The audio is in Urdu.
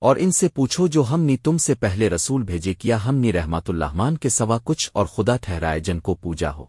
اور ان سے پوچھو جو ہم نے تم سے پہلے رسول بھیجے کیا ہم نے رحمت اللہمان کے سوا کچھ اور خدا ٹھہرائے جن کو پوجا ہو۔